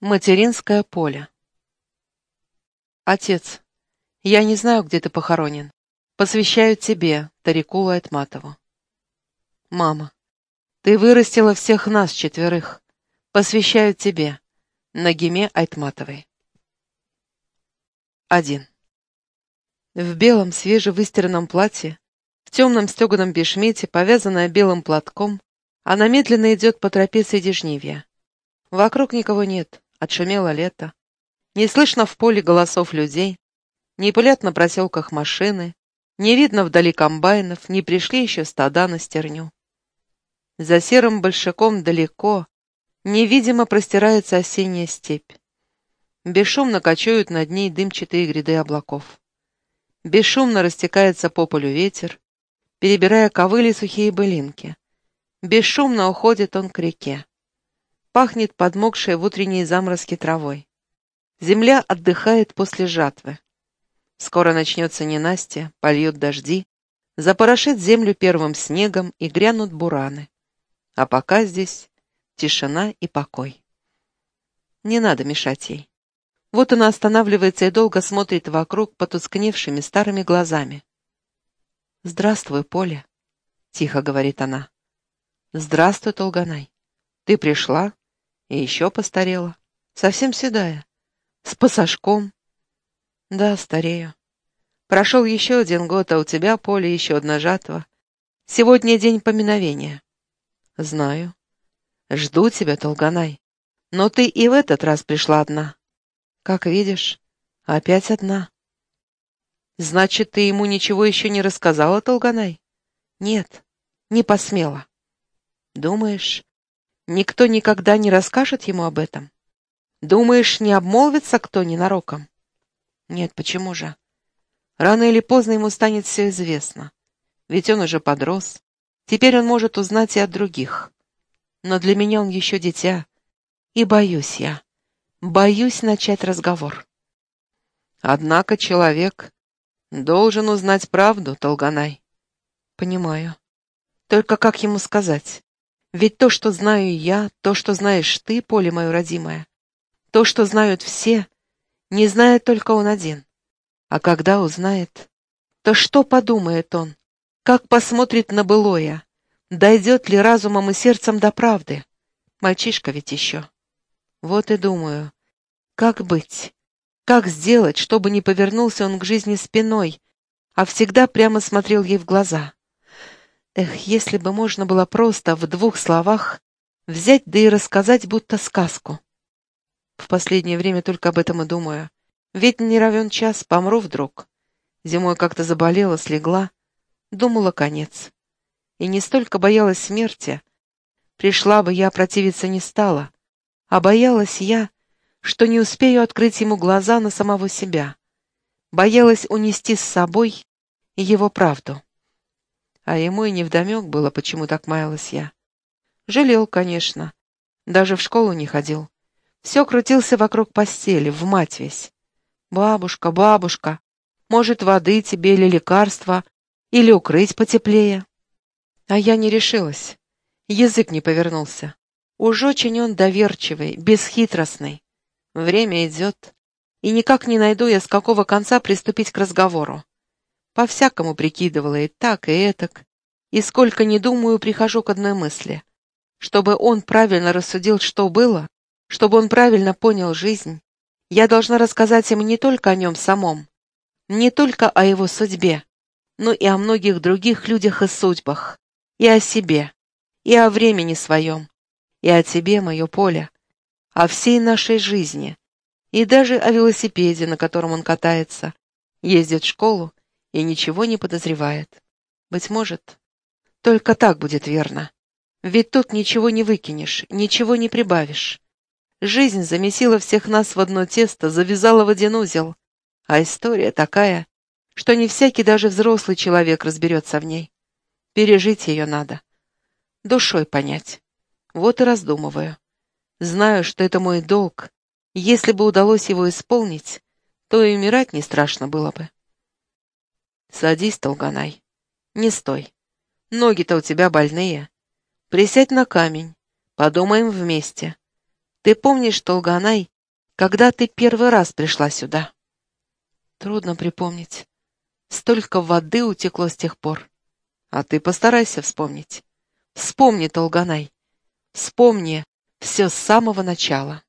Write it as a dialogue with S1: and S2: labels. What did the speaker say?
S1: Материнское поле. Отец, я не знаю, где ты похоронен. Посвящаю тебе, Тарикулу Айтматову. Мама, ты вырастила всех нас четверых. Посвящаю тебе, Нагиме Айтматовой. Один. В белом свежевыстиранном платье, в темном стеганом бешмете, повязанная белым платком, она медленно идет по тропе среди жнивья. Вокруг никого нет. Отшумело лето. Не слышно в поле голосов людей. Не пылят на проселках машины. Не видно вдали комбайнов. Не пришли еще стада на стерню. За серым большаком далеко, невидимо простирается осенняя степь. Бесшумно кочуют над ней дымчатые гряды облаков. Бесшумно растекается по полю ветер, перебирая ковыли сухие былинки. Бесшумно уходит он к реке. Пахнет подмокшей в утренние заморозки травой. Земля отдыхает после жатвы. Скоро начнется ненастье, польют дожди, запорошит землю первым снегом и грянут бураны. А пока здесь тишина и покой. Не надо мешать ей. Вот она останавливается и долго смотрит вокруг потускневшими старыми глазами. «Здравствуй, Поля», — тихо говорит она. «Здравствуй, Толганай. Ты пришла?» И еще постарела. Совсем седая. С пасашком. Да, старею. Прошел еще один год, а у тебя, Поле, еще одна жатва. Сегодня день поминовения. Знаю. Жду тебя, Толганай. Но ты и в этот раз пришла одна. Как видишь, опять одна. Значит, ты ему ничего еще не рассказала, Толганай? Нет, не посмела. Думаешь, Никто никогда не расскажет ему об этом? Думаешь, не обмолвится кто ненароком? Нет, почему же? Рано или поздно ему станет все известно. Ведь он уже подрос. Теперь он может узнать и от других. Но для меня он еще дитя. И боюсь я. Боюсь начать разговор. Однако человек должен узнать правду, Толганай. Понимаю. Только как ему сказать? Ведь то, что знаю я, то, что знаешь ты, поле мое родимое, то, что знают все, не знает только он один. А когда узнает, то что подумает он? Как посмотрит на былое? Дойдет ли разумом и сердцем до правды? Мальчишка ведь еще. Вот и думаю, как быть? Как сделать, чтобы не повернулся он к жизни спиной, а всегда прямо смотрел ей в глаза? Эх, если бы можно было просто в двух словах взять да и рассказать будто сказку. В последнее время только об этом и думаю. Ведь не равен час, помру вдруг. Зимой как-то заболела, слегла. Думала, конец. И не столько боялась смерти. Пришла бы, я противиться не стала. А боялась я, что не успею открыть ему глаза на самого себя. Боялась унести с собой его правду а ему и невдомек было, почему так маялась я. Жалел, конечно. Даже в школу не ходил. Все крутился вокруг постели, в мать весь. «Бабушка, бабушка, может, воды тебе или лекарства, или укрыть потеплее?» А я не решилась. Язык не повернулся. Уж очень он доверчивый, бесхитростный. Время идет, и никак не найду я, с какого конца приступить к разговору. По-всякому прикидывала и так, и этак. И сколько не думаю, прихожу к одной мысли. Чтобы он правильно рассудил, что было, чтобы он правильно понял жизнь, я должна рассказать ему не только о нем самом, не только о его судьбе, но и о многих других людях и судьбах, и о себе, и о времени своем, и о тебе, мое поле, о всей нашей жизни, и даже о велосипеде, на котором он катается, ездит в школу и ничего не подозревает. Быть может, только так будет верно. Ведь тут ничего не выкинешь, ничего не прибавишь. Жизнь замесила всех нас в одно тесто, завязала в один узел. А история такая, что не всякий даже взрослый человек разберется в ней. Пережить ее надо. Душой понять. Вот и раздумываю. Знаю, что это мой долг. Если бы удалось его исполнить, то и умирать не страшно было бы. Садись, Толганай. Не стой. Ноги-то у тебя больные. Присядь на камень. Подумаем вместе. Ты помнишь, Толганай, когда ты первый раз пришла сюда? Трудно припомнить. Столько воды утекло с тех пор. А ты постарайся вспомнить. Вспомни, Толганай. Вспомни все с самого начала.